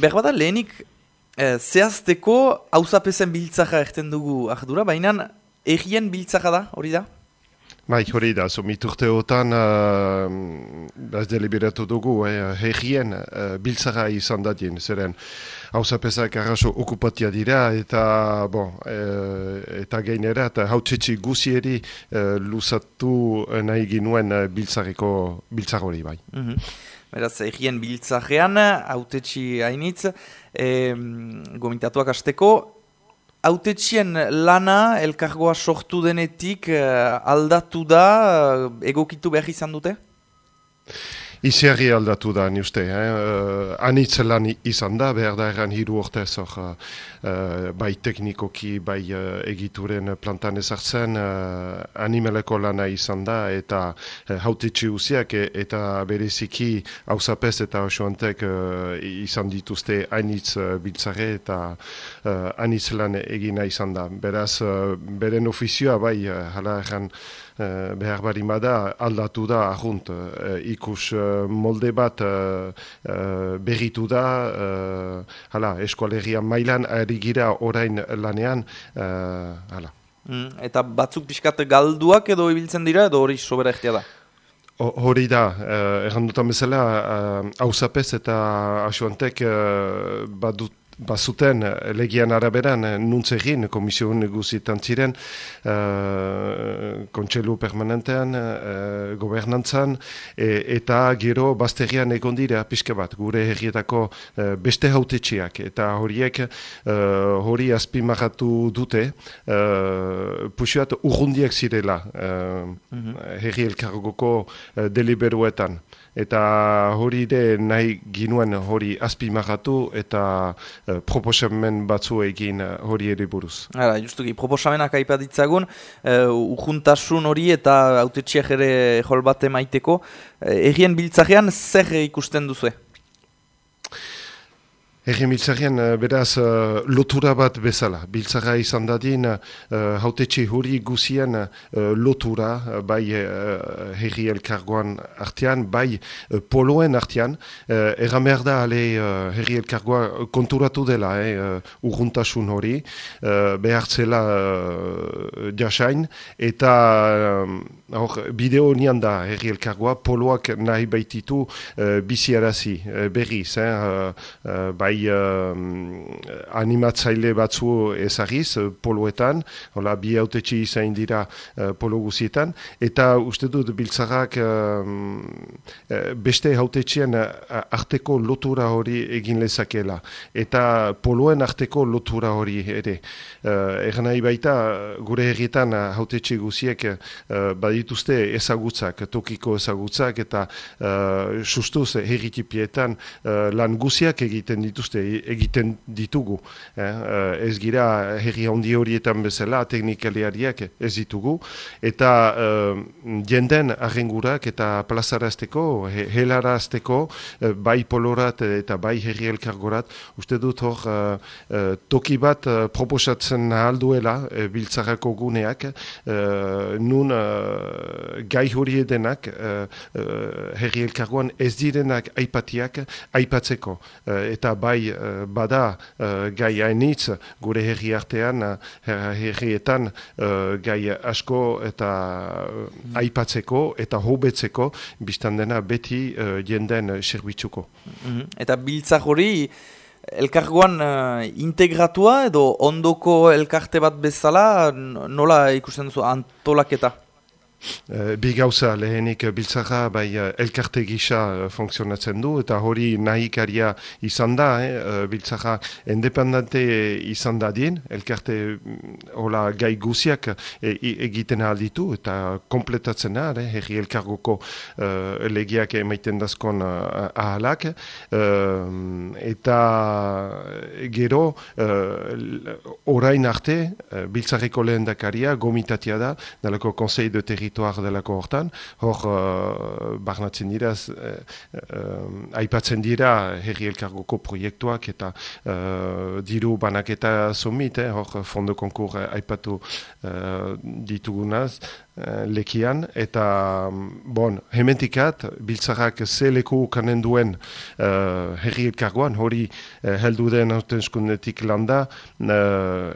Behar bada lehenik eh, zehazteko hauzapezen biltzaka erten dugu ardura, baina egien biltzaka da, hori da? Bai, hori da, so miturteotan uh, deliberatu dugu, eh, herrien uh, biltzara izan dadien, zeren hausapezak arraso okupatia dira, eta, bon, eh, eta gainera, eta hautsitsi guzieri uh, lusatu nahi ginuen biltzareko biltzar hori bai. Mm Beraz, egien biltzarean, hautetsi hainitz, eh, gomitatuak azteko, Autetxien lana elkargoa sortu denetik uh, aldatu da, egokitu behar izan dute? Iziarri aldatu da, ni uste. Eh? Uh, anitz lan izan da, behar da erran hiru ortez hor, uh, bai teknikoki, bai uh, egituren plantan ezartzen, uh, animeleko lana izan da, eta uh, hautetxe usiak, e, eta bereziki hausapez eta osoantek uh, izan dituzte anitz uh, biltzare, eta uh, anitz lan egina izan da. Beraz, uh, beren ofizioa, bai, uh, hala erran, Uh, behar bari da aldatu da ahunt uh, ikus molde bat uh, uh, berritu da uh, hala, eskualegia mailan ari gira orain lanean hala. Mm, eta batzuk pixkat galduak edo ibiltzen dira edo hori sobera egtea da? Hori da, uh, errandutan bezala, hausapez uh, eta asuantek uh, badut bazuten eh, legian araberan eh, nuntze egin komisio neguzietan ziren uh, kontselu permanentean uh, gobernantzan eta gero bazterian egon dira pixka bat gure herrietako uh, beste hautetxiak eta horiek hori azpimagatu dute uh, puxuat urrundiak zirela uh, mm -hmm. herri elkargoko uh, deliberuetan eta hori ere nahi ginuen hori azpimagatu eta uh, proposamen batzu egin uh, hori ere buruz. Hala, justuki, proposamenak aipatitzagun, uh, hori eta autetxiak ere jol bat emaiteko, uh, egien biltzarean zer ikusten duzue? Egi miltzaren, eh, beraz, uh, lotura bat bezala. Biltzara izan dadin, uh, hautetxe hori guzien lotura, bai herri elkargoan artean, bai poloen artean. Uh, Erra merda, ale, herri elkargoa konturatu dela, eh, urruntasun hori, behartzela jasain, eta uh, bideo nian da herri elkargoa, poloak nahi baititu biziarazi berriz, eh, bai uh, animatzaile batzu ezagiz uh, poloetan, hola, bi autetxe izain dira uh, polo guzietan, eta uste dut biltzarrak uh, beste hautetxean arteko lotura hori egin lezakela, eta poloen arteko lotura hori ere. Uh, Egan nahi baita, gure herrietan hautetxe guziek uh, badituzte ezagutzak, tokiko ezagutzak, eta uh, sustuz herritipietan uh, lan guziak egiten ditu dituzte egiten ditugu. Eh, eh, ez gira herri handi horietan bezala teknikaliariak ez ditugu. Eta eh, jenden arrengurak eta plazarazteko, he, helarazteko, eh, bai polorat eta bai herri elkargorat, uste dut hor eh, eh toki bat eh, proposatzen alduela eh, biltzarako guneak, nun gai hori edenak herri elkargoan ez direnak aipatiak aipatzeko. eta bai bai uh, bada uh, gai hainitz gure herri artean, uh, herrietan gai asko eta aipatzeko eta hobetzeko biztan dena beti jenden serbitzuko. Mm Eta biltzak hori, elkargoan integratua edo ondoko elkarte bat bezala nola ikusten duzu antolaketa? Eh, bi gauza lehenik biltzara bai eh, elkarte gisa uh, funtzionatzen du eta hori nahikaria izan da, eh, biltzara independente izan da dien, elkarte mm, hola gai guziak egiten alditu eta kompletatzen da, eh, herri elkargoko uh, legiak emaiten dazkon uh, ahalak eta gero uh, orain arte uh, biltzareko lehen dakaria gomitatia da, dalako konsei de terri territoar delako hortan, hor uh, barnatzen dira, uh, aipatzen dira herri elkargoko proiektuak eta uh, diru banaketa somit, eh, hor fondo konkur aipatu uh, ditugunaz, lekian, eta, bon, hementikat, biltzarrak ze leku kanen duen uh, herri elkargoan, hori uh, heldu den hautenskundetik landa, uh,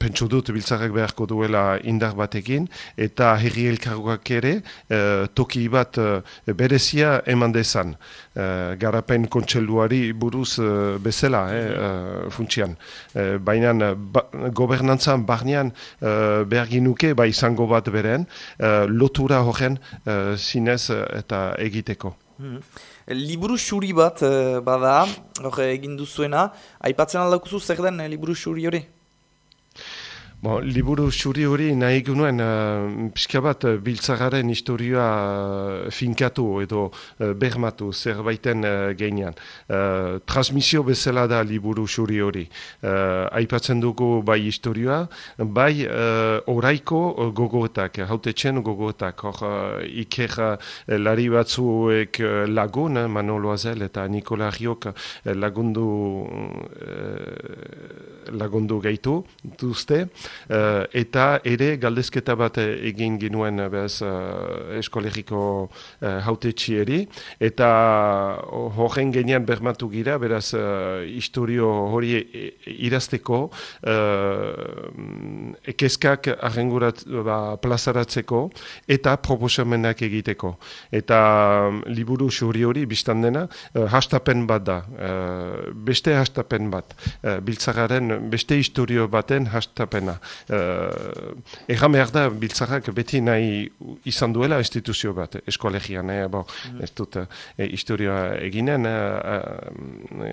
pentsu dut biltzarrak beharko duela indar batekin, eta herri elkargoak ere, toki bat berezia eman dezan. Uh, garapen kontseluari buruz uh, bezala, eh, uh, funtsian. Uh, Baina ba, gobernantzan barnean uh, behar ginuke, ba izango bat beren, uh, lotura horren uh, zinez eta egiteko. Hmm. Liburu xuri bat bada, hor egin duzuena, aipatzen aldakuzu zer den liburu xuri hori? Bon, liburu xuri hori nahi gunuen uh, pixka bat uh, biltzagaren historioa uh, finkatu edo uh, bermatu zerbaiten uh, geinean. Uh, transmisio bezala da liburu xuri hori. Uh, aipatzen dugu bai historioa, bai uh, oraiko gogoetak, haute txen gogoetak. Hor uh, iker uh, lari batzuek lagun, uh, Manolo Azel eta Nikola Riok uh, lagundu, uh, lagundu gaitu duzte. Uh, eta ere galdezketa bat egin ginuen uh, bez, uh, eskolegiko uh, haute txieri, eta horren genian bermatu gira, beraz uh, historio hori irazteko uh, ekeskak arrengurat ba, plazaratzeko eta proposamenak egiteko. Eta um, liburu xuri hori biztan dena uh, hastapen bat da, uh, beste hastapen bat, uh, biltzagaren beste historio baten hastapena uh, egan behar da biltzarrak beti nahi izan duela instituzio bat eskolegian, eh, bo, mm. ez dut uh, historioa eginen uh,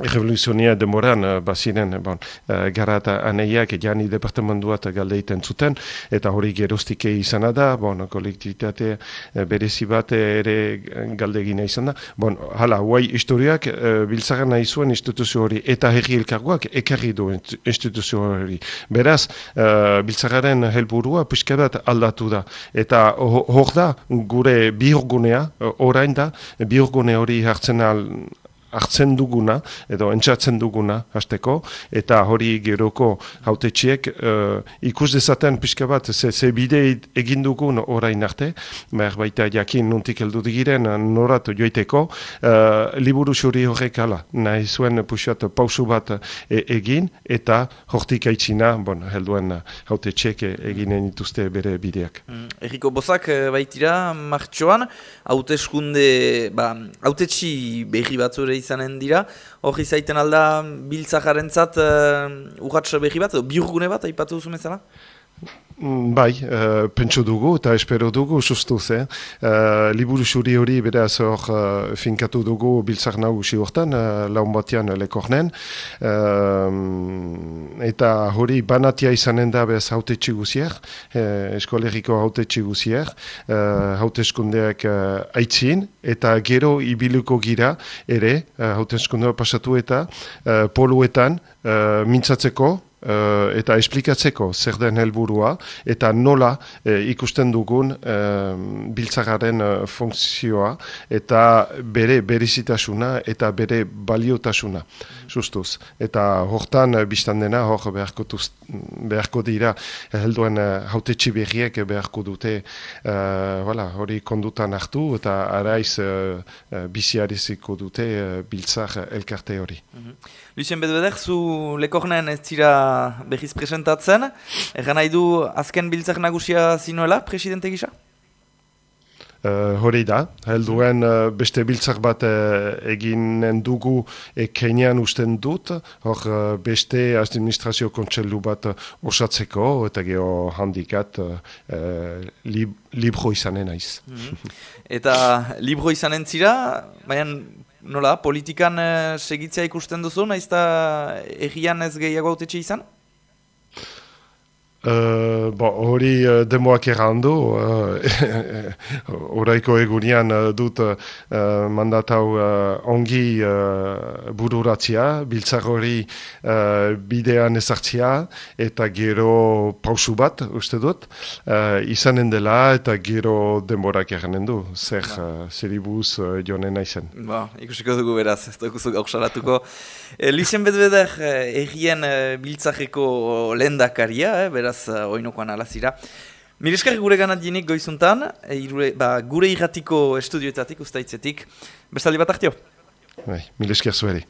revoluzionia demoran uh, baziren bon, uh, gara eta aneiak jani departamentuat galdeiten zuten eta hori gerostike izan da bon, kolektivitate uh, berezi bat ere galdegina izan da. Bon, hala, huai historiak biltzagan nahi zuen instituzio hori eta herri elkargoak ekarri du instituzio hori. Beraz, biltzagaren helburua pixka bat aldatu da. Eta hor da gure bihurgunea, orain da bihurgune hori hartzen al hartzen duguna, edo entzatzen duguna, hasteko, eta hori geroko hautetxiek uh, ikus dezaten pixka bat, ze, ze bide egin dugun orain arte, behar baita jakin nuntik heldu digiren, noratu joiteko, uh, liburu xuri horrek ala, nahi zuen puxat pausu bat e, egin, eta hortik aitzina, bon, helduen hautetxiek eginen dituzte bere bideak. Mm, Eriko Bozak baitira, martxoan, hauteskunde, ba, hautetxi berri batzure izanen dira. Hori zaiten alda biltzakaren zat uh, behi bat, biurgune bat, aipatu duzu mezala? Mm, bai, uh, pentsu dugu eta espero dugu sustuz, eh? Uh, liburu xuri hori beraz hor uh, finkatu dugu biltzak nagusi hortan, uh, laun batean lekornen. eta hori banatia izanen da bez haute txiguzier, uh, eskolegiko haute txiguzier, uh, haute eskundeak uh, aitzin, eta gero ibiluko gira ere, uh, haute eskundea pasatu eta uh, poluetan uh, mintzatzeko, uh, eta esplikatzeko zer den helburua eta nola uh, ikusten dugun uh, biltzagaren uh, funkzioa eta bere berizitasuna eta bere baliotasuna justuz. Eta hortan biztan dena hor beharko, tuz, beharko dira helduen haute txiberriek beharko dute uh, hori kondutan hartu eta araiz uh, biziariziko dute biltzar elkarte hori. Mm -hmm. Lucien Bedbeder, zu lekornen ez zira behiz presentatzen. Egan nahi du azken biltzak nagusia zinuela, presidente gisa? Uh, hori da, helduen uh, beste biltzak bat uh, eginen dugu ekeinean usten dut, hor uh, beste administrazio kontselu bat osatzeko eta geho handikat uh, lib libro izanen aiz. Mm -hmm. Eta libro izanen zira, baina nola, politikan uh, segitzea ikusten duzu, naiz eta egian ez gehiago autetxe izan? Uh, hori uh, demoak errandu, uh, oraiko egunian uh, dut uh, mandatau uh, ongi uh, bururatzia, biltzar hori uh, bidean ezartzia, eta gero pausu bat, uste dut, uh, izanen dela eta gero demorak erranen du, zer ba. uh, zeribuz uh, jonen naizen. Ba, ikusiko dugu beraz, ez dugu gauksalatuko. E, Lucien Bedbeder, egien biltzareko lendakaria, eh, beraz, beraz, uh, oinokoan alazira. Milesker gure ganat dienik goizuntan, e, irure, ba, gure irratiko estudioetatik, ustaitzetik. Bestaldi bat artio? Bai, milesker zuheri.